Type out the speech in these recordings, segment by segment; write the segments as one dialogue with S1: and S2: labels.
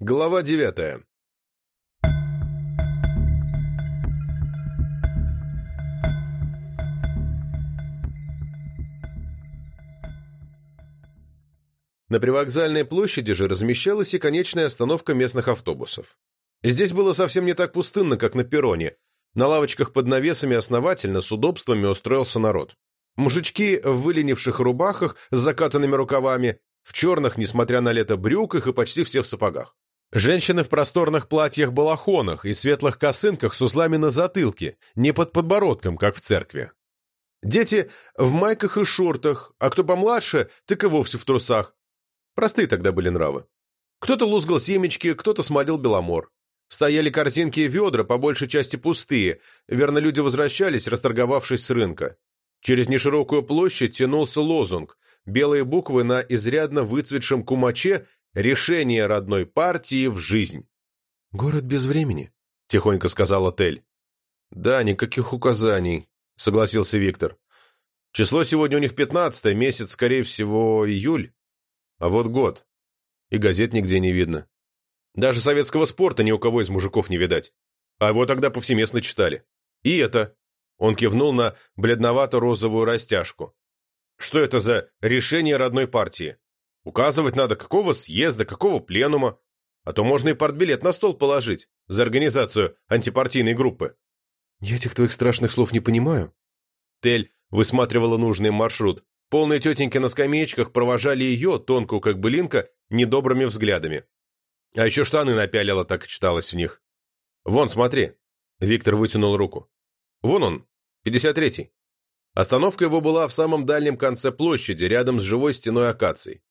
S1: Глава девятая. На привокзальной площади же размещалась и конечная остановка местных автобусов. Здесь было совсем не так пустынно, как на перроне. На лавочках под навесами основательно, с удобствами устроился народ. Мужички в выленивших рубахах с закатанными рукавами, в черных, несмотря на лето, брюках и почти все в сапогах. Женщины в просторных платьях-балахонах и светлых косынках с узлами на затылке, не под подбородком, как в церкви. Дети в майках и шортах, а кто помладше, так и вовсе в трусах. Простые тогда были нравы. Кто-то лузгал семечки, кто-то смолил беломор. Стояли корзинки и ведра, по большей части пустые, верно, люди возвращались, расторговавшись с рынка. Через неширокую площадь тянулся лозунг, белые буквы на изрядно выцветшем кумаче «Решение родной партии в жизнь». «Город без времени», — тихонько сказал отель. «Да, никаких указаний», — согласился Виктор. «Число сегодня у них пятнадцатое, месяц, скорее всего, июль. А вот год. И газет нигде не видно. Даже советского спорта ни у кого из мужиков не видать. А его тогда повсеместно читали. И это...» Он кивнул на бледновато-розовую растяжку. Что это за решение родной партии? Указывать надо, какого съезда, какого пленума. А то можно и партбилет на стол положить за организацию антипартийной группы. Я этих твоих страшных слов не понимаю. Тель высматривала нужный маршрут. Полные тетеньки на скамеечках провожали ее, тонкую как былинка, недобрыми взглядами. А еще штаны напялила, так и читалось в них. «Вон, смотри!» Виктор вытянул руку. «Вон он, 53-й. Остановка его была в самом дальнем конце площади, рядом с живой стеной акаций.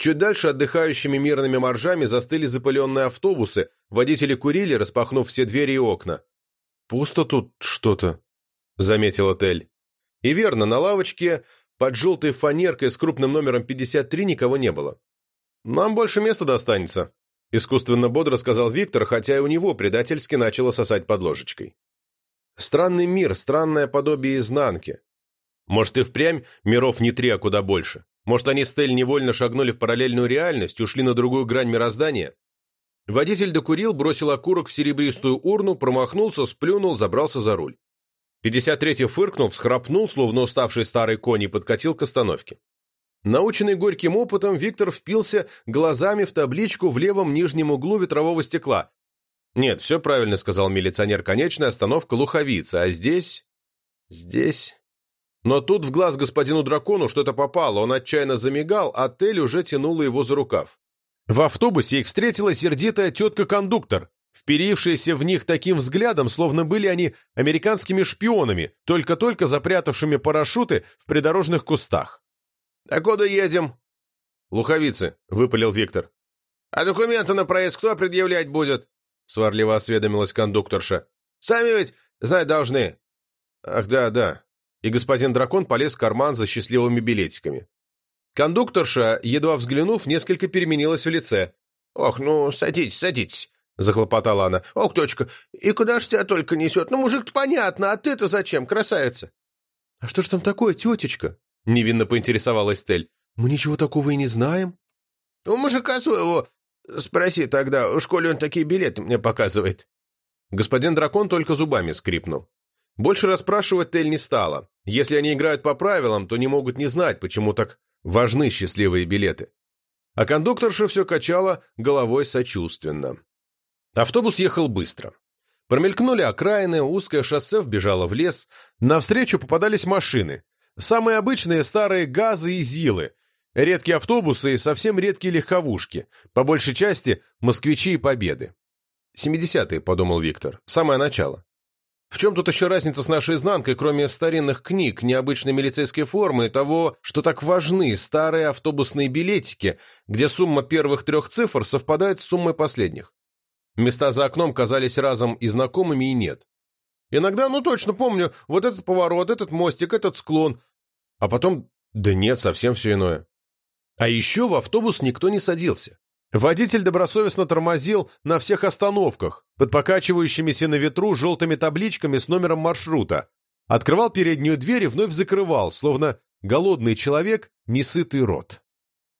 S1: Чуть дальше отдыхающими мирными моржами застыли запыленные автобусы, водители курили, распахнув все двери и окна. «Пусто тут что-то», — заметил отель. И верно, на лавочке под желтой фанеркой с крупным номером 53 никого не было. «Нам больше места достанется», — искусственно бодро сказал Виктор, хотя и у него предательски начало сосать под ложечкой. Странный мир, странное подобие изнанки. Может, и впрямь миров не три, а куда больше? Может, они с Тель невольно шагнули в параллельную реальность, ушли на другую грань мироздания? Водитель докурил, бросил окурок в серебристую урну, промахнулся, сплюнул, забрался за руль. 53-й фыркнул, всхрапнул, словно уставший старый конь, и подкатил к остановке. Наученный горьким опытом, Виктор впился глазами в табличку в левом нижнем углу ветрового стекла. «Нет, все правильно», — сказал милиционер. «Конечная остановка Луховица. А здесь...» «Здесь...» Но тут в глаз господину дракону что-то попало, он отчаянно замигал, а Тель уже тянула его за рукав. В автобусе их встретила сердитая тетка-кондуктор, вперившаяся в них таким взглядом, словно были они американскими шпионами, только-только запрятавшими парашюты в придорожных кустах. «А куда едем?» «Луховицы», — выпалил Виктор. «А документы на проезд кто предъявлять будет?» — сварливо осведомилась кондукторша. «Сами ведь знать должны». «Ах, да, да», и господин дракон полез в карман за счастливыми билетиками. Кондукторша, едва взглянув, несколько переменилась в лице. «Ох, ну, садитесь, садитесь», — захлопотала она. «Ох, точка, и куда ж тебя только несет? Ну, мужик-то понятно, а ты-то зачем, красавица?» «А что ж там такое, тетечка?» — невинно поинтересовалась Тель. «Мы ничего такого и не знаем». «У мужика своего спроси тогда, в школе он такие билеты мне показывает». Господин дракон только зубами скрипнул. Больше расспрашивать Тель не стала. Если они играют по правилам, то не могут не знать, почему так важны счастливые билеты. А кондукторша все качала головой сочувственно. Автобус ехал быстро. Промелькнули окраины, узкое шоссе вбежало в лес. Навстречу попадались машины. Самые обычные старые газы и зилы. Редкие автобусы и совсем редкие легковушки. По большей части москвичи и победы. «Семидесятые», — подумал Виктор. «Самое начало». В чем тут еще разница с нашей изнанкой, кроме старинных книг, необычной милицейской формы и того, что так важны старые автобусные билетики, где сумма первых трех цифр совпадает с суммой последних? Места за окном казались разом и знакомыми, и нет. Иногда, ну точно помню, вот этот поворот, этот мостик, этот склон. А потом, да нет, совсем все иное. А еще в автобус никто не садился. Водитель добросовестно тормозил на всех остановках, под покачивающимися на ветру желтыми табличками с номером маршрута. Открывал переднюю дверь и вновь закрывал, словно голодный человек, несытый рот.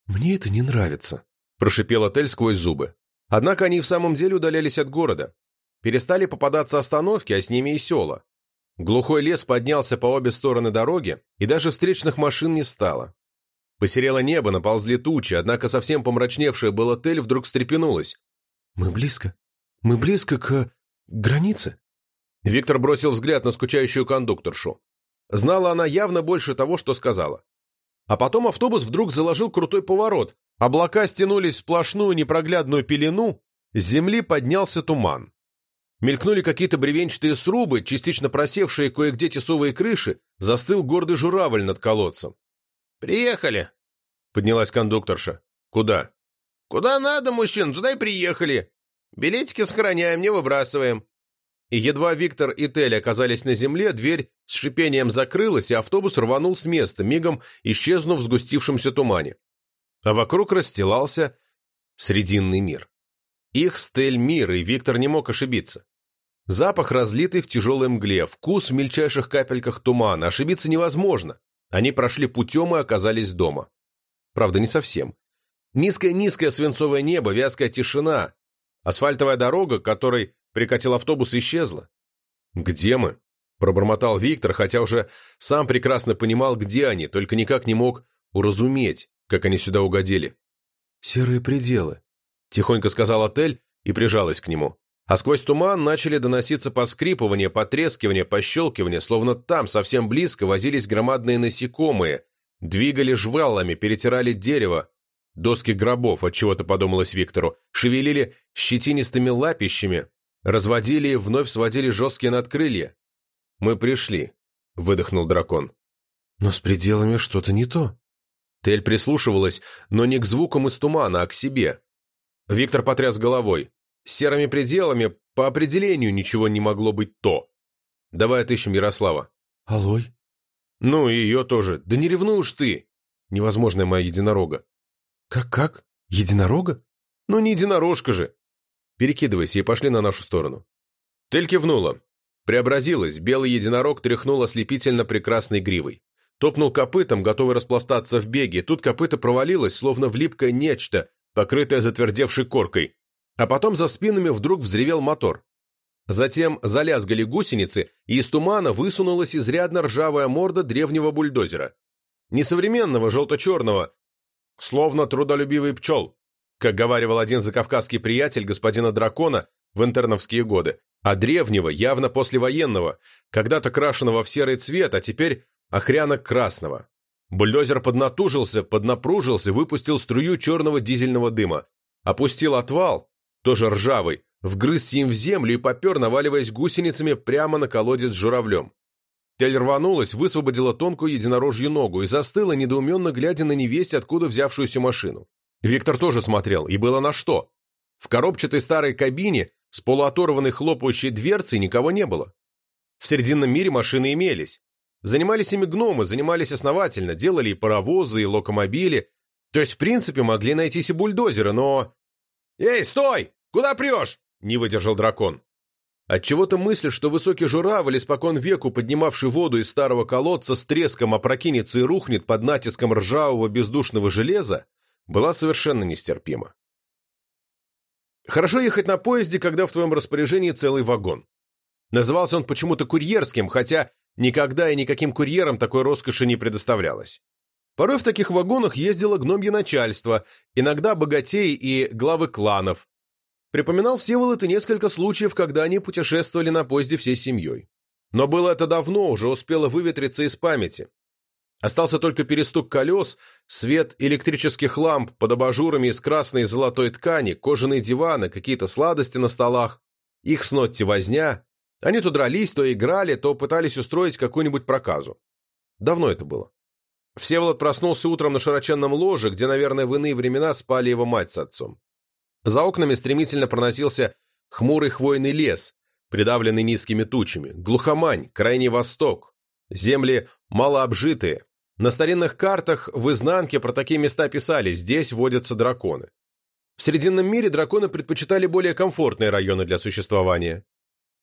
S1: «Мне это не нравится», – прошипел отель сквозь зубы. Однако они в самом деле удалялись от города. Перестали попадаться остановки, а с ними и села. Глухой лес поднялся по обе стороны дороги, и даже встречных машин не стало. Посерело небо, наползли тучи, однако совсем помрачневшее был отель вдруг встрепенулось. «Мы близко. Мы близко к... границе». Виктор бросил взгляд на скучающую кондукторшу. Знала она явно больше того, что сказала. А потом автобус вдруг заложил крутой поворот. Облака стянулись в сплошную непроглядную пелену, с земли поднялся туман. Мелькнули какие-то бревенчатые срубы, частично просевшие кое-где тесовые крыши, застыл гордый журавль над колодцем.
S2: «Приехали!»
S1: — поднялась кондукторша. «Куда?»
S2: «Куда надо, мужчин, туда и приехали. Билетики сохраняем, не выбрасываем.
S1: И едва Виктор и Тель оказались на земле, дверь с шипением закрылась, и автобус рванул с места, мигом исчезнув в сгустившемся тумане. А вокруг расстилался Срединный мир. Их стель мир, и Виктор не мог ошибиться. Запах разлитый в тяжелой мгле, вкус в мельчайших капельках тумана. Ошибиться невозможно. Они прошли путем и оказались дома. Правда, не совсем. Низкое-низкое свинцовое небо, вязкая тишина. Асфальтовая дорога, которой Прикатил автобус, исчезла. «Где мы?» – пробормотал Виктор, хотя уже сам прекрасно понимал, где они, только никак не мог уразуметь, как они сюда угодили. «Серые пределы», – тихонько сказал отель и прижалась к нему. А сквозь туман начали доноситься поскрипывания, потрескивания, пощелкивания, словно там, совсем близко, возились громадные насекомые, двигали жвалами, перетирали дерево, доски гробов, от чего то подумалось Виктору, шевелили щетинистыми лапищами, Разводили и вновь сводили жесткие надкрылья. «Мы пришли», — выдохнул дракон. «Но с пределами что-то не то». Тель прислушивалась, но не к звукам из тумана, а к себе. Виктор потряс головой. С серыми пределами по определению ничего не могло быть то. Давай отыщем Ярослава. Алой? Ну, и ее тоже. Да не ревнуй уж ты. Невозможная моя единорога. Как-как? Единорога? Ну, не единорожка же. Перекидывайся и пошли на нашу сторону». Тель кивнула. Преобразилась, белый единорог тряхнул ослепительно прекрасной гривой. Топнул копытом, готовый распластаться в беге, тут копыто провалилось, словно в липкое нечто, покрытое затвердевшей коркой. А потом за спинами вдруг взревел мотор. Затем залязгали гусеницы, и из тумана высунулась изрядно ржавая морда древнего бульдозера. Несовременного, желто-черного, словно трудолюбивый пчел как говаривал один закавказский приятель господина Дракона в интерновские годы, а древнего, явно послевоенного, когда-то крашеного в серый цвет, а теперь охрянок-красного. Бульдозер поднатужился, поднапружился, выпустил струю черного дизельного дыма. Опустил отвал, тоже ржавый, вгрызся им в землю и попер, наваливаясь гусеницами прямо на колодец с журавлем. Тель рванулась, высвободила тонкую единорожью ногу и застыла, недоуменно глядя на невесть, откуда взявшуюся машину. Виктор тоже смотрел, и было на что. В коробчатой старой кабине с полуоторванной хлопающей дверцей никого не было. В Срединном мире машины имелись. Занимались ими гномы, занимались основательно, делали и паровозы, и локомобили. То есть, в принципе, могли найтись и бульдозеры, но... «Эй, стой! Куда прешь?» — не выдержал дракон. Отчего-то мысль, что высокий журавль, испокон веку поднимавший воду из старого колодца, с треском опрокинется и рухнет под натиском ржавого бездушного железа, была совершенно нестерпима. Хорошо ехать на поезде, когда в твоем распоряжении целый вагон. Назывался он почему-то курьерским, хотя никогда и никаким курьерам такой роскоши не предоставлялось. Порой в таких вагонах ездило гномье начальство, иногда богатеи и главы кланов. Припоминал Всеволод и несколько случаев, когда они путешествовали на поезде всей семьей. Но было это давно, уже успело выветриться из памяти. Остался только перестук колес, свет электрических ламп под абажурами из красной и золотой ткани, кожаные диваны, какие-то сладости на столах. Их с Нотти возня. Они то дрались, то играли, то пытались устроить какую-нибудь проказу. Давно это было. Всеволод проснулся утром на широченном ложе, где, наверное, в иные времена спали его мать с отцом. За окнами стремительно проносился хмурый хвойный лес, придавленный низкими тучами, глухомань, крайний восток, земли малообжитые, на старинных картах в изнанке про такие места писали «здесь водятся драконы». В Срединном мире драконы предпочитали более комфортные районы для существования.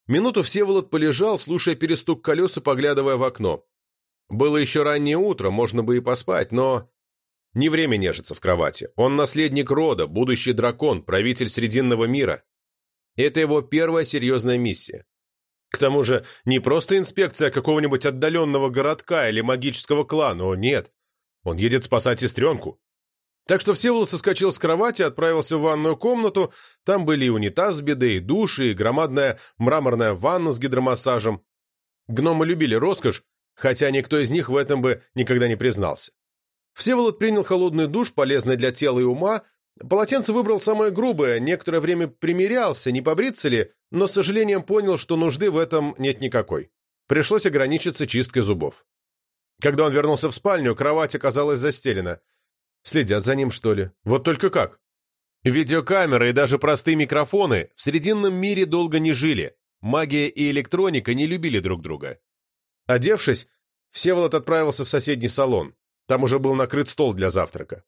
S1: Минуту Всеволод полежал, слушая перестук колес и поглядывая в окно. Было еще раннее утро, можно бы и поспать, но... Не время нежиться в кровати. Он наследник рода, будущий дракон, правитель Срединного мира. Это его первая серьезная миссия. К тому же, не просто инспекция какого-нибудь отдаленного городка или магического клана, о нет. Он едет спасать сестренку. Так что Всеволод соскочил с кровати, отправился в ванную комнату, там были и унитаз с и души, и громадная мраморная ванна с гидромассажем. Гномы любили роскошь, хотя никто из них в этом бы никогда не признался. Всеволод принял холодный душ, полезный для тела и ума, полотенце выбрал самое грубое, некоторое время примерялся, не побриться ли, но с сожалением понял, что нужды в этом нет никакой. Пришлось ограничиться чисткой зубов. Когда он вернулся в спальню, кровать оказалась застелена. Следят за ним, что ли? Вот только как? Видеокамеры и даже простые микрофоны в Срединном мире долго не жили. Магия и электроника не любили друг друга. Одевшись, Всеволод отправился в соседний салон. Там уже был накрыт стол для завтрака.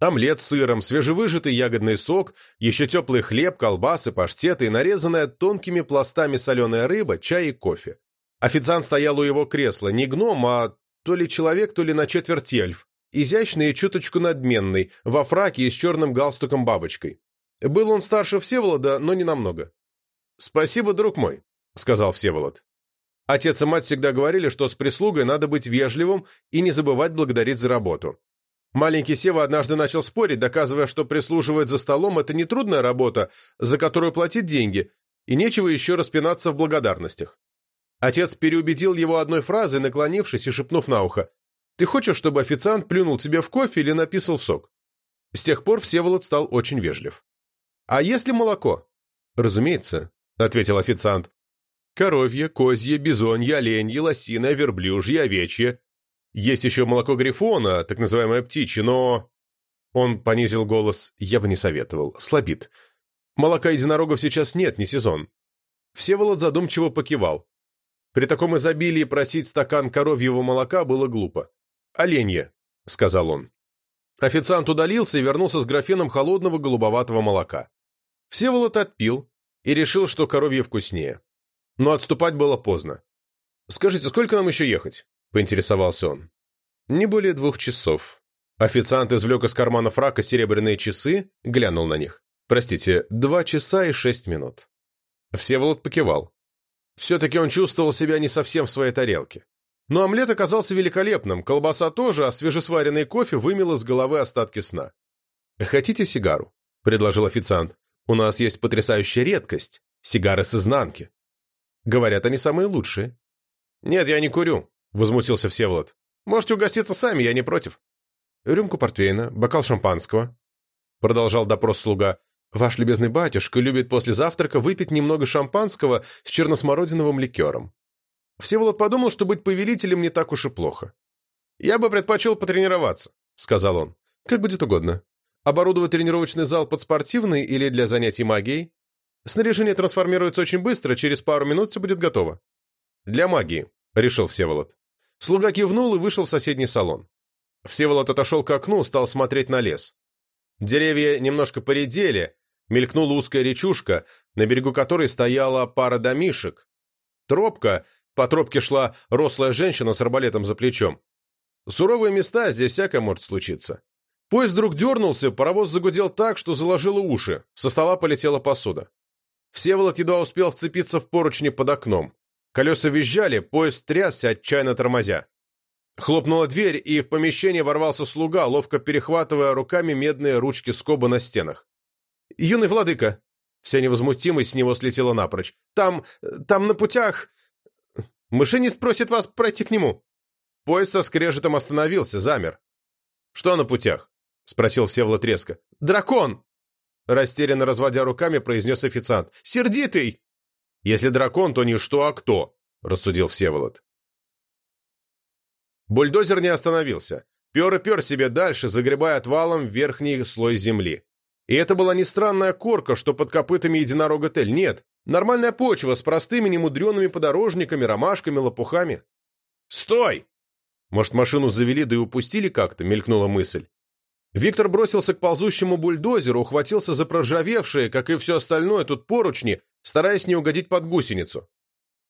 S1: Омлет с сыром, свежевыжатый ягодный сок, еще теплый хлеб, колбасы, паштеты и нарезанная тонкими пластами соленая рыба, чай и кофе. Официант стоял у его кресла, не гном, а то ли человек, то ли на четверть эльф, изящный и чуточку надменный, во фраке и с черным галстуком-бабочкой. Был он старше Всеволода, но не намного. «Спасибо, друг мой», — сказал Всеволод. Отец и мать всегда говорили, что с прислугой надо быть вежливым и не забывать благодарить за работу. Маленький Сева однажды начал спорить, доказывая, что прислуживать за столом – это не трудная работа, за которую платить деньги, и нечего еще распинаться в благодарностях. Отец переубедил его одной фразой, наклонившись и шепнув на ухо. «Ты хочешь, чтобы официант плюнул тебе в кофе или написал в сок?» С тех пор Всеволод стал очень вежлив. «А если молоко?» «Разумеется», — ответил официант. Коровье, козье, бизонье, оленье, лосиное, верблюжье, овечье. Есть еще молоко грифона, так называемое птичье, но... Он понизил голос, я бы не советовал. Слабит. Молока единорогов сейчас нет, не сезон. Всеволод задумчиво покивал. При таком изобилии просить стакан коровьего молока было глупо. «Оленье», — сказал он. Официант удалился и вернулся с графином холодного голубоватого молока. Всеволод отпил и решил, что коровье вкуснее. Но отступать было поздно. «Скажите, сколько нам еще ехать?» — поинтересовался он. «Не более двух часов». Официант извлек из кармана фрака серебряные часы, глянул на них. «Простите, два часа и шесть минут». Всеволод покивал. Все-таки он чувствовал себя не совсем в своей тарелке. Но омлет оказался великолепным, колбаса тоже, а свежесваренный кофе вымел из головы остатки сна. «Хотите сигару?» — предложил официант. «У нас есть потрясающая редкость — сигары с изнанки». Говорят, они самые лучшие. Нет, я не курю, возмутился Всеволод. Можете угоститься сами, я не против. Рюмку портвейна, бокал шампанского. Продолжал допрос слуга. Ваш любезный батюшка любит после завтрака выпить немного шампанского с черносмородиновым ликером. Всеволод подумал, что быть повелителем не так уж и плохо. «Я бы предпочел потренироваться», — сказал он. «Как будет угодно. Оборудовать тренировочный зал под спортивный или для занятий магией? Снаряжение трансформируется очень быстро, через пару минут все будет готово. Для магии, решил Всеволод. Слуга кивнул и вышел в соседний салон. Всеволод отошел к окну, стал смотреть на лес. Деревья немножко поредели, мелькнула узкая речушка, на берегу которой стояла пара домишек. Тропка, по тропке шла рослая женщина с арбалетом за плечом. Суровые места, здесь всякое может случиться. Поезд вдруг дернулся, паровоз загудел так, что заложило уши, со стола полетела посуда. Всеволод едва успел вцепиться в поручни под окном. Колеса визжали, поезд трясся, отчаянно тормозя. Хлопнула дверь, и в помещение ворвался слуга, ловко перехватывая руками медные ручки скоба на стенах. «Юный владыка!» Вся невозмутимость с него слетела напрочь. «Там... там на путях...» «Мышинист просит вас пройти к нему!» Поезд со скрежетом остановился, замер. «Что на путях?» — спросил Всеволод резко. «Дракон!» Растерянно разводя руками, произнес официант. «Сердитый!» «Если дракон, то не что, а кто», — рассудил Всеволод. Бульдозер не остановился. Пер и пер себе дальше, загребая отвалом верхний слой земли. И это была не странная корка, что под копытами единорога Тель. Нет, нормальная почва с простыми немудреными подорожниками, ромашками, лопухами. «Стой!» Может, машину завели, да и упустили как-то, мелькнула мысль. Виктор бросился к ползущему бульдозеру, ухватился за проржавевшие, как и все остальное, тут поручни, стараясь не угодить под гусеницу.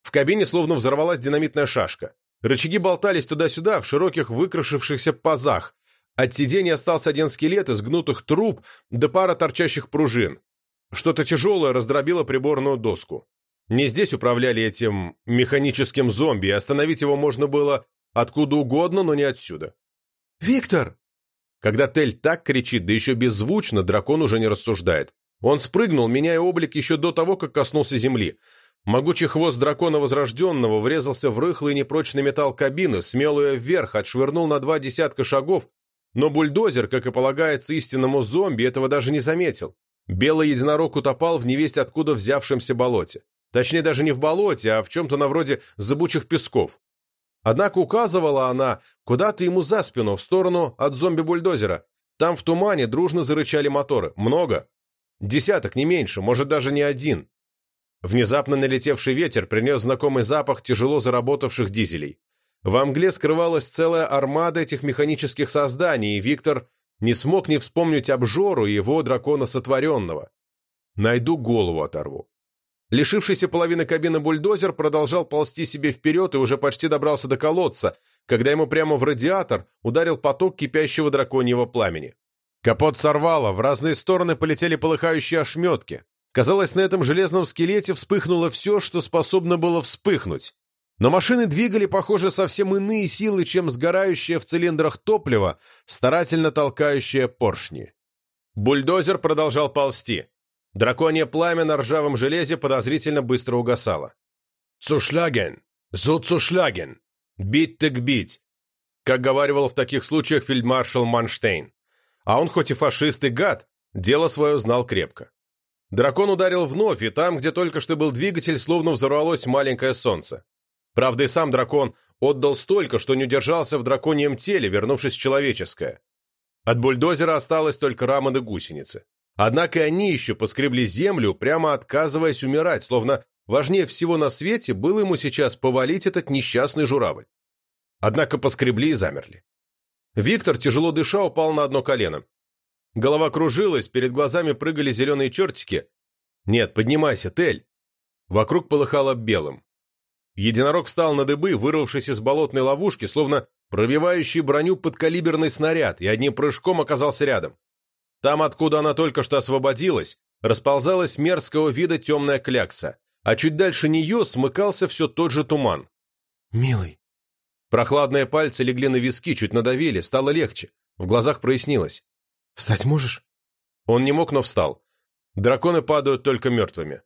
S1: В кабине словно взорвалась динамитная шашка. Рычаги болтались туда-сюда, в широких выкрашившихся пазах. От сиденья остался один скелет из гнутых труб да пара торчащих пружин. Что-то тяжелое раздробило приборную доску. Не здесь управляли этим механическим зомби, и остановить его можно было откуда угодно, но не отсюда. «Виктор!» Когда Тель так кричит, да еще беззвучно, дракон уже не рассуждает. Он спрыгнул, меняя облик еще до того, как коснулся земли. Могучий хвост дракона Возрожденного врезался в рыхлый непрочный металл кабины, смел ее вверх, отшвырнул на два десятка шагов, но бульдозер, как и полагается истинному зомби, этого даже не заметил. Белый единорог утопал в невесть откуда взявшемся болоте. Точнее, даже не в болоте, а в чем-то на вроде зыбучих песков. Однако указывала она куда-то ему за спину, в сторону от зомби-бульдозера. Там в тумане дружно зарычали моторы. Много. Десяток, не меньше, может даже не один. Внезапно налетевший ветер принес знакомый запах тяжело заработавших дизелей. В мгле скрывалась целая армада этих механических созданий, и Виктор не смог не вспомнить обжору его дракона сотворенного. Найду голову оторву. Лишившийся половины кабины бульдозер продолжал ползти себе вперед и уже почти добрался до колодца, когда ему прямо в радиатор ударил поток кипящего драконьего пламени. Капот сорвало, в разные стороны полетели полыхающие ошметки. Казалось, на этом железном скелете вспыхнуло все, что способно было вспыхнуть. Но машины двигали, похоже, совсем иные силы, чем сгорающее в цилиндрах топливо, старательно толкающее поршни. Бульдозер продолжал ползти. Драконье пламя на ржавом железе подозрительно быстро угасало. «Цушляген! Зуцушляген! Бить так бить!» Как говаривал в таких случаях фельдмаршал Манштейн. А он хоть и фашист и гад, дело свое знал крепко. Дракон ударил вновь, и там, где только что был двигатель, словно взорвалось маленькое солнце. Правда, и сам дракон отдал столько, что не удержался в драконьем теле, вернувшись в человеческое. От бульдозера осталось только рама да гусеницы. Однако они еще поскребли землю, прямо отказываясь умирать, словно важнее всего на свете было ему сейчас повалить этот несчастный журавль. Однако поскребли и замерли. Виктор, тяжело дыша, упал на одно колено. Голова кружилась, перед глазами прыгали зеленые чертики. «Нет, поднимайся, Тель!» Вокруг полыхало белым. Единорог встал на дыбы, вырвавшись из болотной ловушки, словно пробивающий броню подкалиберный снаряд, и одним прыжком оказался рядом. Там, откуда она только что освободилась, расползалась мерзкого вида темная клякса, а чуть дальше нее смыкался все тот же туман.
S2: «Милый».
S1: Прохладные пальцы легли на виски, чуть надавили, стало легче. В глазах прояснилось.
S2: «Встать можешь?»
S1: Он не мог, но встал. Драконы падают только мертвыми.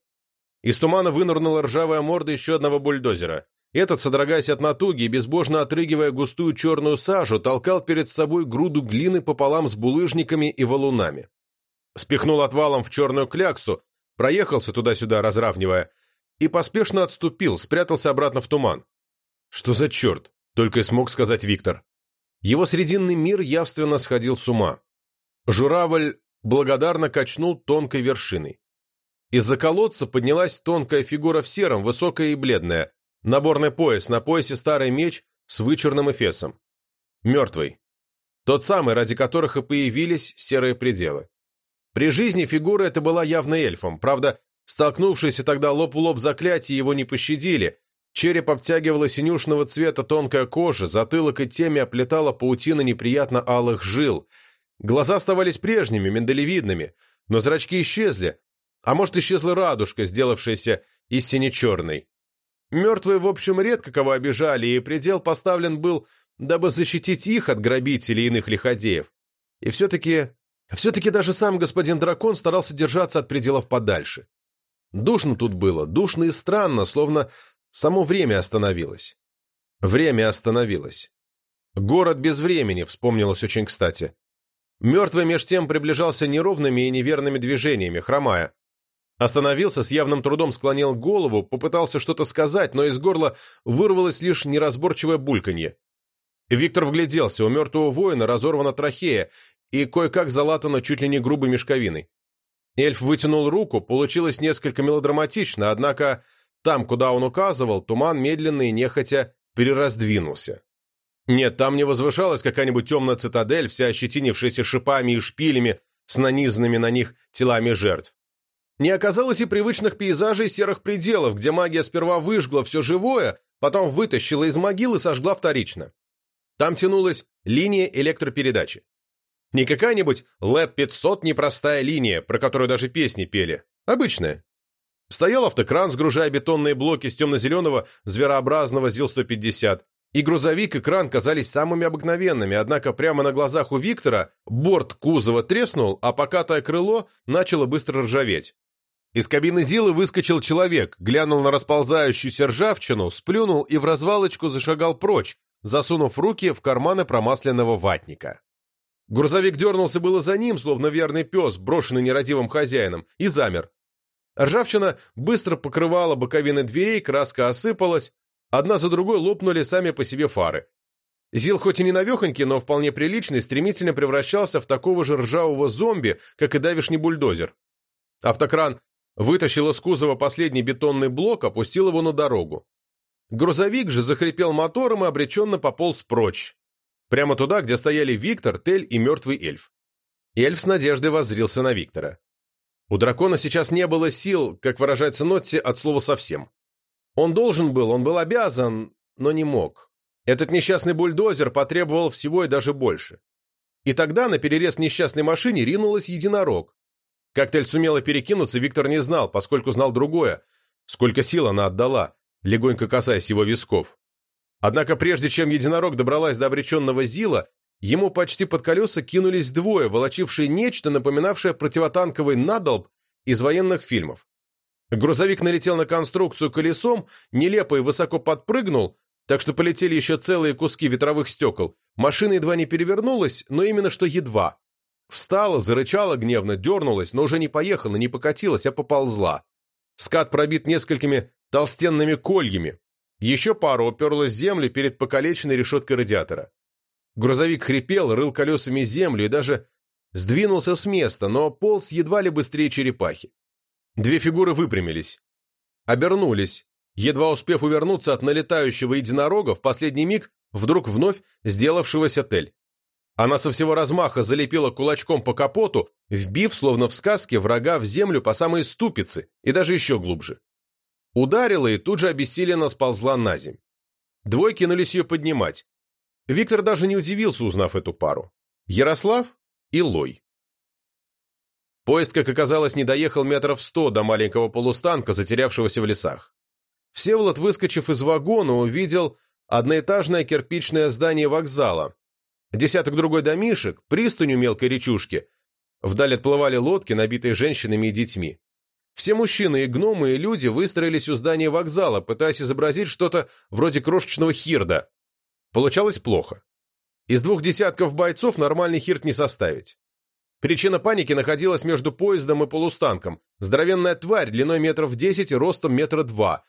S1: Из тумана вынырнула ржавая морда еще одного бульдозера. Этот, содрогаясь от натуги безбожно отрыгивая густую черную сажу, толкал перед собой груду глины пополам с булыжниками и валунами. Спихнул отвалом в черную кляксу, проехался туда-сюда, разравнивая, и поспешно отступил, спрятался обратно в туман. «Что за черт?» — только и смог сказать Виктор. Его срединный мир явственно сходил с ума. Журавль благодарно качнул тонкой вершиной. Из-за колодца поднялась тонкая фигура в сером, высокая и бледная, Наборный пояс, на поясе старый меч с вычурным эфесом. Мертвый. Тот самый, ради которых и появились серые пределы. При жизни фигура эта была явно эльфом, правда, столкнувшиеся тогда лоб в лоб заклятия его не пощадили, череп обтягивала синюшного цвета тонкая кожа, затылок и теме оплетала паутина неприятно алых жил, глаза оставались прежними, миндалевидными, но зрачки исчезли, а может исчезла радужка, сделавшаяся истине черной. Мертвые, в общем, редко кого обижали, и предел поставлен был, дабы защитить их от грабителей иных лиходеев. И все-таки... Все-таки даже сам господин дракон старался держаться от пределов подальше. Душно тут было, душно и странно, словно само время остановилось. Время остановилось. Город без времени, вспомнилось очень кстати. Мертвый меж тем приближался неровными и неверными движениями, хромая. Остановился, с явным трудом склонил голову, попытался что-то сказать, но из горла вырвалось лишь неразборчивое бульканье. Виктор вгляделся, у мертвого воина разорвана трахея и кое-как залатана чуть ли не грубой мешковиной. Эльф вытянул руку, получилось несколько мелодраматично, однако там, куда он указывал, туман медленно и нехотя перераздвинулся. Нет, там не возвышалась какая-нибудь темная цитадель, вся ощетинившаяся шипами и шпилями с нанизанными на них телами жертв. Не оказалось и привычных пейзажей серых пределов, где магия сперва выжгла все живое, потом вытащила из могилы и сожгла вторично. Там тянулась линия электропередачи. Не какая-нибудь ЛЭП-500 непростая линия, про которую даже песни пели. Обычная. Стоял автокран, сгружая бетонные блоки с темно-зеленого зверообразного ЗИЛ-150. И грузовик, и кран казались самыми обыкновенными, однако прямо на глазах у Виктора борт кузова треснул, а покатое крыло начало быстро ржаветь. Из кабины Зилы выскочил человек, глянул на расползающуюся ржавчину, сплюнул и в развалочку зашагал прочь, засунув руки в карманы промасленного ватника. Грузовик дернулся было за ним, словно верный пес, брошенный нерадивым хозяином, и замер. Ржавчина быстро покрывала боковины дверей, краска осыпалась, одна за другой лопнули сами по себе фары. Зил хоть и не навехонький, но вполне приличный, стремительно превращался в такого же ржавого зомби, как и давишний бульдозер. Автокран вытащил из кузова последний бетонный блок, опустил его на дорогу. Грузовик же захрипел мотором и обреченно пополз прочь. Прямо туда, где стояли Виктор, Тель и мертвый эльф. Эльф с надеждой воззрился на Виктора. У дракона сейчас не было сил, как выражается Нотти, от слова совсем. Он должен был, он был обязан, но не мог. Этот несчастный бульдозер потребовал всего и даже больше. И тогда на перерез несчастной машине ринулась единорог. Как Тель сумела перекинуться, Виктор не знал, поскольку знал другое. Сколько сил она отдала, легонько касаясь его висков. Однако прежде чем единорог добралась до обреченного Зила, ему почти под колеса кинулись двое, волочившие нечто, напоминавшее противотанковый надолб из военных фильмов. Грузовик налетел на конструкцию колесом, нелепо и высоко подпрыгнул, так что полетели еще целые куски ветровых стекол. Машина едва не перевернулась, но именно что едва. Встала, зарычала гневно, дернулась, но уже не поехала, не покатилась, а поползла. Скат пробит несколькими толстенными кольями, еще пара уперлась в землю перед покалеченной решеткой радиатора. Грузовик хрипел, рыл колесами землю и даже сдвинулся с места, но полз едва ли быстрее черепахи. Две фигуры выпрямились. Обернулись, едва успев увернуться от налетающего единорога, в последний миг вдруг вновь сделавшегося тель. Она со всего размаха залепила кулачком по капоту, вбив, словно в сказке, врага в землю по самой ступице и даже еще глубже. Ударила и тут же обессиленно сползла на земь. Двое кинулись ее поднимать. Виктор даже не удивился, узнав эту пару. Ярослав и Лой. Поезд, как оказалось, не доехал метров сто до маленького полустанка, затерявшегося в лесах. Всеволод, выскочив из вагона, увидел одноэтажное кирпичное здание вокзала, десяток другой домишек, пристань у мелкой речушки. Вдаль отплывали лодки, набитые женщинами и детьми. Все мужчины и гномы и люди выстроились у здания вокзала, пытаясь изобразить что-то вроде крошечного хирда. Получалось плохо. Из двух десятков бойцов нормальный хирд не составить. Причина паники находилась между поездом и полустанком. Здоровенная тварь длиной метров десять и ростом метра два.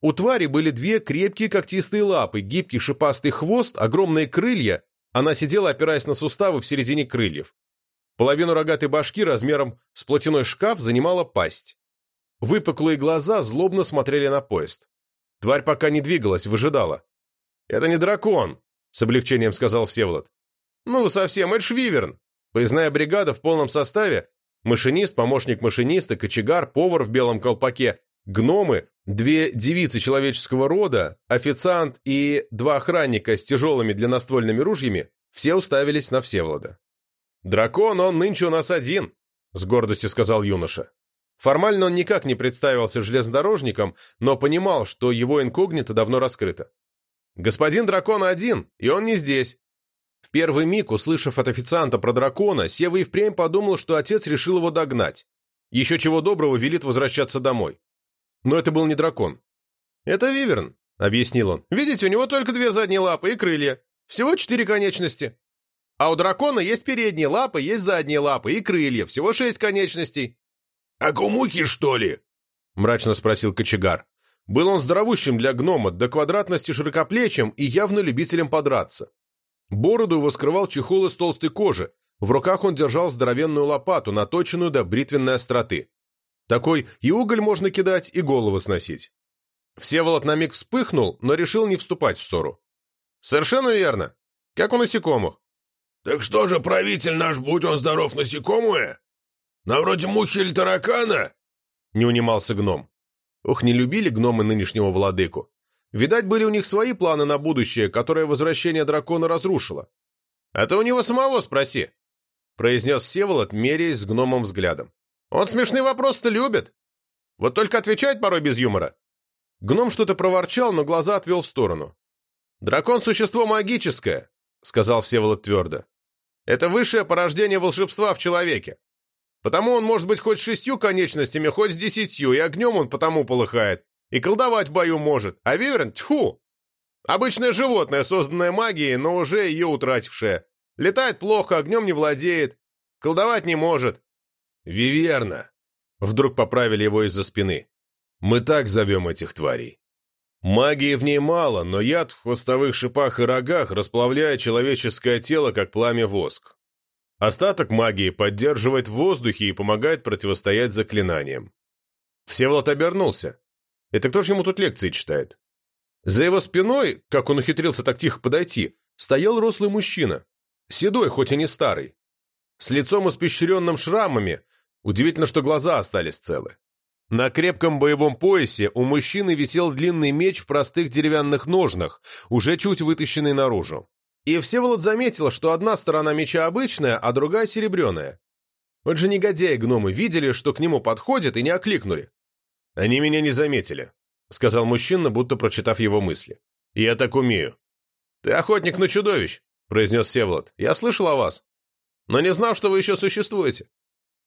S1: У твари были две крепкие когтистые лапы, гибкий шипастый хвост, огромные крылья. Она сидела, опираясь на суставы в середине крыльев. Половину рогатой башки размером с платяной шкаф занимала пасть. Выпуклые глаза злобно смотрели на поезд. Тварь пока не двигалась, выжидала. «Это не дракон», — с облегчением сказал Всеволод. «Ну, совсем, это швиверн. Поездная бригада в полном составе. Машинист, помощник машиниста, кочегар, повар в белом колпаке, гномы, две девицы человеческого рода, официант и два охранника с тяжелыми длинноствольными ружьями все уставились на Всеволода. «Дракон, он нынче у нас один», — с гордостью сказал юноша. Формально он никак не представился железнодорожником, но понимал, что его инкогнито давно раскрыто. «Господин дракон один, и он не здесь». В первый миг, услышав от официанта про дракона, Сева и впрямь подумал, что отец решил его догнать. Еще чего доброго велит возвращаться домой. Но это был не дракон. «Это виверн», — объяснил он. «Видите, у него только две задние лапы и крылья. Всего четыре конечности. А у дракона есть передние лапы, есть задние лапы и крылья. Всего шесть конечностей.
S3: «А кумуки, что ли?»
S1: — мрачно спросил кочегар. Был он здоровущим для гнома, до квадратности широкоплечим и явно любителем подраться. Бороду его скрывал чехол из толстой кожи, в руках он держал здоровенную лопату, наточенную до бритвенной остроты. Такой и уголь можно кидать, и голову сносить. Всеволод на миг вспыхнул, но решил не вступать в ссору. «Совершенно верно. Как у насекомых».
S3: «Так что же, правитель наш, будь он здоров, насекомое?» На вроде мухи или таракана?»
S1: Не унимался гном. Ох, не любили гномы нынешнего владыку. Видать, были у них свои планы на будущее, которое возвращение дракона разрушило. А ты у него самого спроси. произнес Всеволод, меряясь с гномом взглядом. «Он смешные вопросы-то любит. Вот только отвечает порой без юмора». Гном что-то проворчал, но глаза отвел в сторону. «Дракон — существо магическое», — сказал Всеволод твердо. «Это высшее порождение волшебства в человеке. Потому он может быть хоть шестью конечностями, хоть с десятью, и огнем он потому полыхает, и колдовать в бою может. А Виверн, тьфу! Обычное животное, созданное магией, но уже ее утратившее. Летает плохо, огнем не владеет, колдовать не может.
S3: Виверна. Вдруг поправили его из-за спины. Мы так зовем этих тварей. Магии в ней мало, но яд в хвостовых шипах и рогах расплавляет человеческое тело, как пламя воск. Остаток магии поддерживает в воздухе и помогает противостоять заклинаниям. Всеволод обернулся. Это кто же ему тут лекции читает? За его спиной, как он ухитрился так тихо подойти, стоял рослый мужчина. Седой, хоть и не старый. С лицом испещренным шрамами, удивительно, что глаза остались целы. На крепком боевом поясе у мужчины висел длинный меч в простых деревянных ножнах, уже чуть вытащенный наружу. И Всеволод заметил, что одна сторона меча обычная, а другая серебряная. Вот же негодяи-гномы видели, что к нему подходят, и не окликнули. «Они меня не заметили», — сказал мужчина, будто прочитав его мысли. «Я так умею». «Ты охотник на чудовищ», — произнес Всеволод. «Я слышал о вас, но не знал, что вы еще существуете».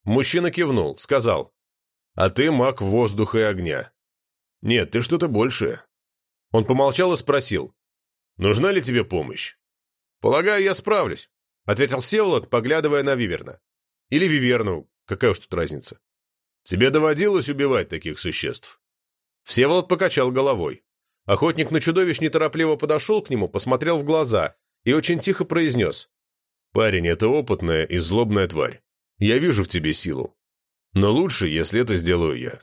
S3: Мужчина кивнул, сказал. «А ты маг воздуха и огня». «Нет, ты что-то большее». Он помолчал и спросил. «Нужна ли тебе помощь?» «Полагаю, я справлюсь», — ответил Всеволод, поглядывая на Виверна. «Или Виверну, какая уж тут разница». «Тебе доводилось убивать таких существ?» Всеволод покачал головой. Охотник на чудовищ неторопливо подошел к нему, посмотрел в глаза и очень тихо произнес. «Парень, это опытная и злобная тварь. Я вижу в тебе силу. Но лучше, если это сделаю я».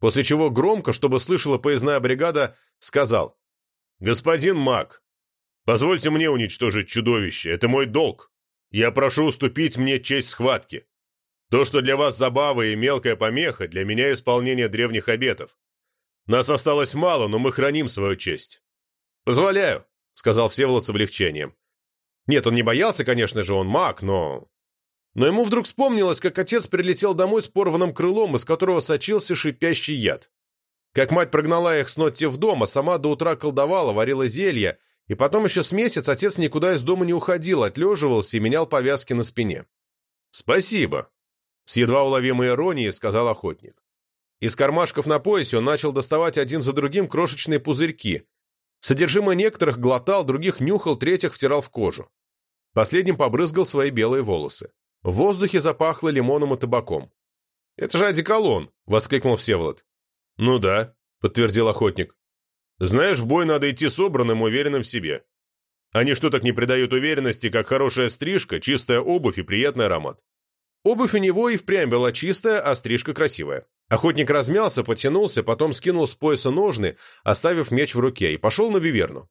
S3: После чего громко, чтобы слышала поездная бригада, сказал. «Господин маг, Позвольте мне уничтожить чудовище, это мой долг. Я прошу уступить мне честь схватки. То, что для вас забава и мелкая помеха, для меня исполнение древних обетов. Нас осталось мало, но мы храним свою честь. «Позволяю», — сказал Всеволод с облегчением. Нет, он не боялся, конечно же, он маг, но... Но ему вдруг вспомнилось, как отец прилетел домой с порванным крылом, из которого сочился шипящий яд. Как мать прогнала их с Нотти в дом, а сама до утра колдовала, варила зелья, и потом еще с месяц отец никуда из дома не уходил, отлеживался и менял повязки на спине. «Спасибо», — с едва уловимой иронией сказал охотник. Из кармашков на поясе он начал доставать один за другим крошечные пузырьки. Содержимое некоторых глотал, других нюхал, третьих втирал в кожу. Последним побрызгал свои белые волосы. В воздухе запахло лимоном и табаком. «Это же одеколон!» — воскликнул Всеволод. «Ну да», — подтвердил охотник. Знаешь, в бой надо идти собранным, уверенным в себе. Они что так не придают уверенности, как хорошая стрижка, чистая обувь и приятный аромат. Обувь у него и впрямь была чистая, а стрижка красивая. Охотник размялся, потянулся, потом скинул с пояса ножны, оставив меч в руке, и пошел на виверну.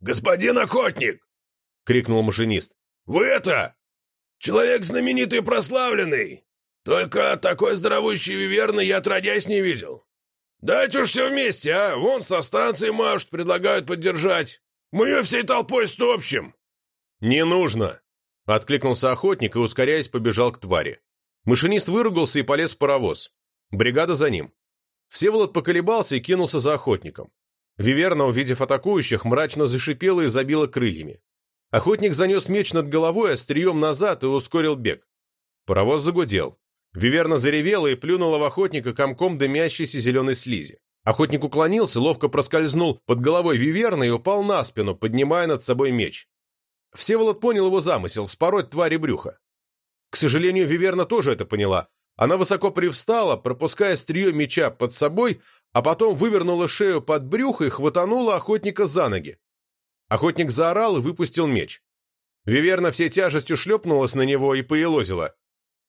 S3: «Господин охотник!» — крикнул машинист. «Вы это! Человек знаменитый и прославленный! Только такой здоровущей виверны я отродясь не видел. «Дайте уж все вместе, а! Вон со станции машут, предлагают поддержать. Мы ее всей толпой стопчем!»
S1: «Не нужно!» — откликнулся охотник и, ускоряясь, побежал к твари. Машинист выругался и полез в паровоз. Бригада за ним. Всеволод поколебался и кинулся за охотником. Виверна, увидев атакующих, мрачно зашипела и забила крыльями. Охотник занес меч над головой острием назад и ускорил бег. Паровоз загудел. Виверна заревела и плюнула в охотника комком дымящейся зеленой слизи. Охотник уклонился, ловко проскользнул под головой Виверна и упал на спину, поднимая над собой меч. Всеволод понял его замысел – вспороть твари брюха. К сожалению, Виверна тоже это поняла. Она высоко привстала, пропуская стрие меча под собой, а потом вывернула шею под брюхо и хватанула охотника за ноги. Охотник заорал и выпустил меч. Виверна всей тяжестью шлепнулась на него и поелозила.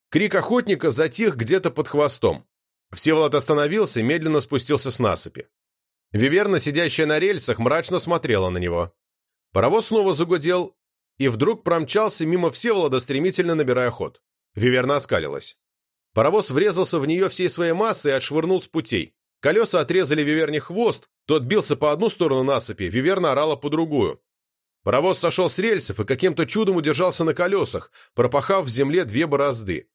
S1: Крик охотника затих где-то под хвостом. Всеволод остановился и медленно спустился с насыпи. Виверна, сидящая на рельсах, мрачно смотрела на него. Паровоз снова загудел и вдруг промчался мимо Всеволода, стремительно набирая ход. Виверна оскалилась. Паровоз врезался в нее всей своей массой и отшвырнул с путей. Колеса отрезали Виверне хвост, тот бился по одну сторону насыпи, Виверна орала по другую. Паровоз сошел с рельсов и каким-то чудом удержался на колесах, пропахав в земле две борозды.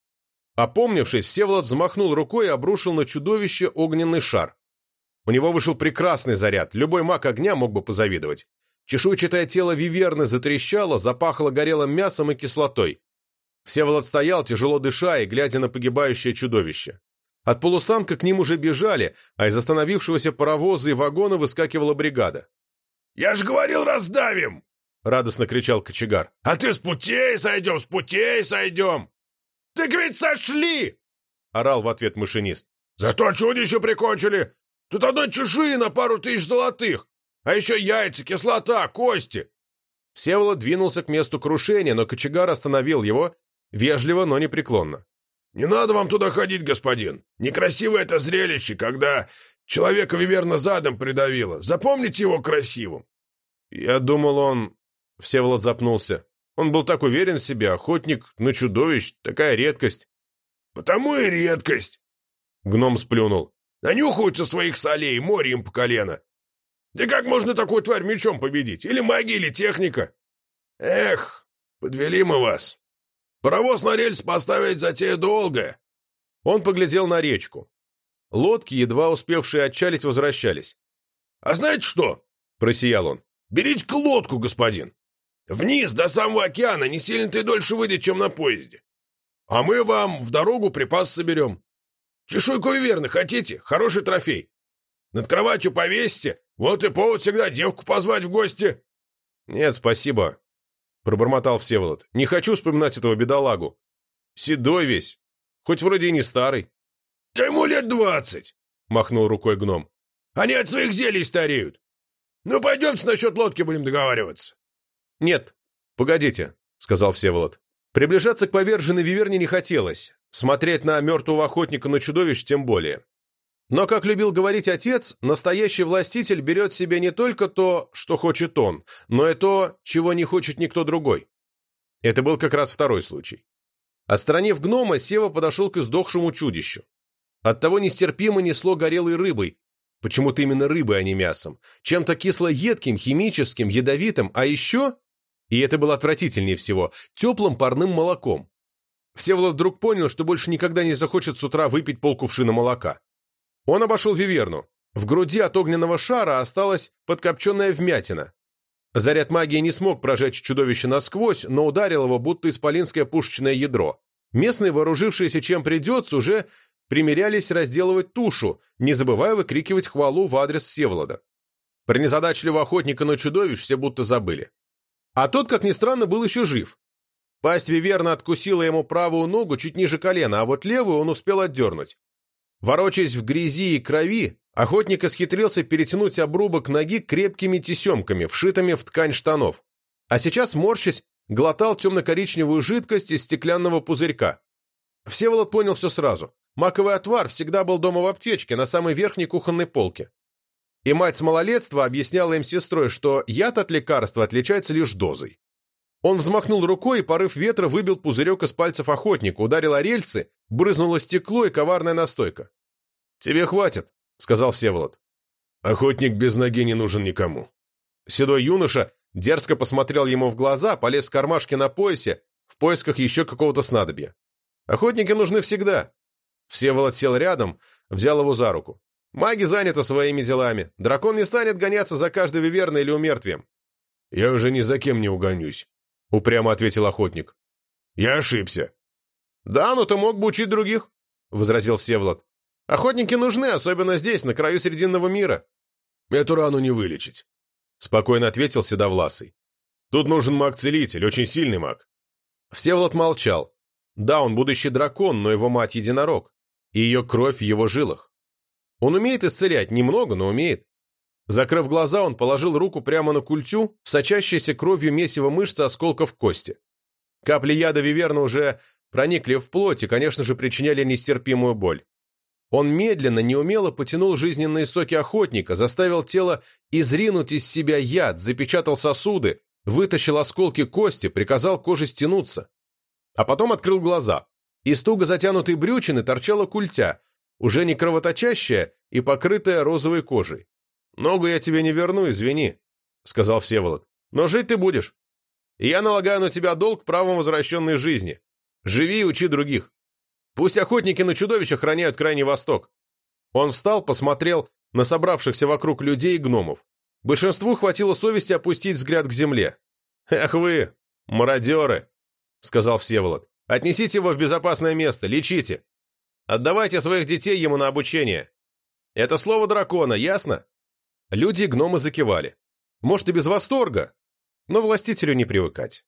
S1: Опомнившись, Всеволод взмахнул рукой и обрушил на чудовище огненный шар. У него вышел прекрасный заряд, любой маг огня мог бы позавидовать. Чешуйчатое тело виверны затрещало, запахло горелым мясом и кислотой. Всеволод стоял, тяжело дыша и глядя на погибающее чудовище. От полустанка к ним уже бежали, а из остановившегося паровоза и вагона выскакивала бригада.
S3: «Я же говорил, раздавим!»
S1: — радостно кричал кочегар.
S3: «А ты с путей сойдем, с путей сойдем!» «Так ведь сошли!»
S1: — орал в ответ машинист.
S3: «Зато чудище прикончили! Тут одной чешуи на пару тысяч золотых! А еще яйца, кислота, кости!»
S1: Всеволод двинулся к месту крушения, но кочегар остановил его, вежливо, но непреклонно.
S3: «Не надо вам туда ходить, господин. Некрасивое это зрелище, когда человека виверна задом придавило. Запомните его красивым».
S1: «Я думал, он...» Всеволод запнулся. Он был так уверен в себе, охотник на чудовищ, такая редкость.
S3: «Потому и редкость!»
S1: Гном сплюнул.
S3: «Нанюхаются своих солей, море им по колено. Да как можно такую тварь мечом победить? Или магия, или техника? Эх, подвели мы вас. Паровоз на рельс поставить затея долгая».
S1: Он поглядел на речку. Лодки, едва успевшие отчалить, возвращались.
S3: «А знаете что?» — просиял он. «Берите-ка лодку, господин. Вниз, до самого океана, не сильно-то и дольше выйдет, чем на поезде. А мы вам в дорогу припас соберем. Чешуйку верно хотите? Хороший трофей. Над кроватью повесьте, вот и повод всегда девку позвать в гости.
S1: Нет, спасибо, пробормотал Всеволод. Не хочу вспоминать этого бедолагу. Седой весь, хоть вроде и не старый.
S3: Да ему лет двадцать,
S1: махнул рукой гном.
S3: Они от своих зелий стареют. Ну, пойдемте насчет лодки будем договариваться.
S1: «Нет, погодите», — сказал Всеволод. Приближаться к поверженной виверне не хотелось, смотреть на мертвого охотника на чудовищ тем более. Но, как любил говорить отец, настоящий властитель берет себе не только то, что хочет он, но и то, чего не хочет никто другой. Это был как раз второй случай. Отстранив гнома, Сева подошел к издохшему чудищу. Оттого нестерпимо несло горелой рыбой, почему-то именно рыбой, а не мясом, чем-то кисло-едким, химическим, ядовитым, а еще и это было отвратительнее всего, теплым парным молоком. Всеволод вдруг понял, что больше никогда не захочет с утра выпить полкувшина молока. Он обошел Виверну. В груди от огненного шара осталась подкопченная вмятина. Заряд магии не смог прожечь чудовище насквозь, но ударил его, будто исполинское пушечное ядро. Местные, вооружившиеся чем придется, уже примерялись разделывать тушу, не забывая выкрикивать хвалу в адрес Всеволода. Про незадачливого охотника на чудовищ все будто забыли. А тот, как ни странно, был еще жив. Пасть Виверна откусила ему правую ногу чуть ниже колена, а вот левую он успел отдернуть. Ворочаясь в грязи и крови, охотник исхитрился перетянуть обрубок ноги крепкими тесемками, вшитыми в ткань штанов. А сейчас, морщась, глотал темно-коричневую жидкость из стеклянного пузырька. Всеволод понял все сразу. Маковый отвар всегда был дома в аптечке, на самой верхней кухонной полке. И мать с малолетства объясняла им сестрой, что яд от лекарства отличается лишь дозой. Он взмахнул рукой, и порыв ветра выбил пузырек из пальцев охотника, ударил о рельсы, брызнуло стекло и коварная настойка. «Тебе хватит», — сказал Всеволод.
S3: «Охотник без ноги не нужен никому».
S1: Седой юноша дерзко посмотрел ему в глаза, полез в кармашки на поясе, в поисках еще какого-то снадобья. «Охотники нужны всегда». Всеволод сел рядом, взял его за руку. Маги заняты своими делами. Дракон не станет гоняться за каждой виверной или умертвием.
S3: — Я уже ни за кем не угонюсь, — упрямо ответил охотник. — Я ошибся.
S1: — Да, но ты мог бы учить других, — возразил Всеволод. — Охотники нужны, особенно здесь, на краю Срединного мира.
S3: — Эту рану не вылечить, —
S1: спокойно ответил Седовласый. — Тут нужен маг-целитель, очень сильный маг. Всеволод молчал. Да, он будущий дракон, но его мать единорог, и ее кровь в его жилах. Он умеет исцелять, немного, но умеет. Закрыв глаза, он положил руку прямо на культю, сочащейся кровью месиво мышцы осколков кости. Капли яда Виверна уже проникли в плоть и, конечно же, причиняли нестерпимую боль. Он медленно, неумело потянул жизненные соки охотника, заставил тело изринуть из себя яд, запечатал сосуды, вытащил осколки кости, приказал коже стянуться. А потом открыл глаза. Из туго затянутой брючины торчала культя, уже не кровоточащая и покрытая розовой кожей. «Ногу я тебе не верну, извини», — сказал Всеволод. Но жить ты будешь. И я налагаю на тебя долг правом возвращенной жизни. Живи и учи других. Пусть охотники на чудовищ охраняют Крайний Восток». Он встал, посмотрел на собравшихся вокруг людей и гномов. Большинству хватило совести опустить взгляд к земле. «Эх вы, мародеры!» — сказал Всеволод. «Отнесите его в безопасное место, лечите. Отдавайте своих детей ему на обучение. Это слово дракона, ясно?» Люди и гномы закивали. Может, и без восторга, но властителю не привыкать.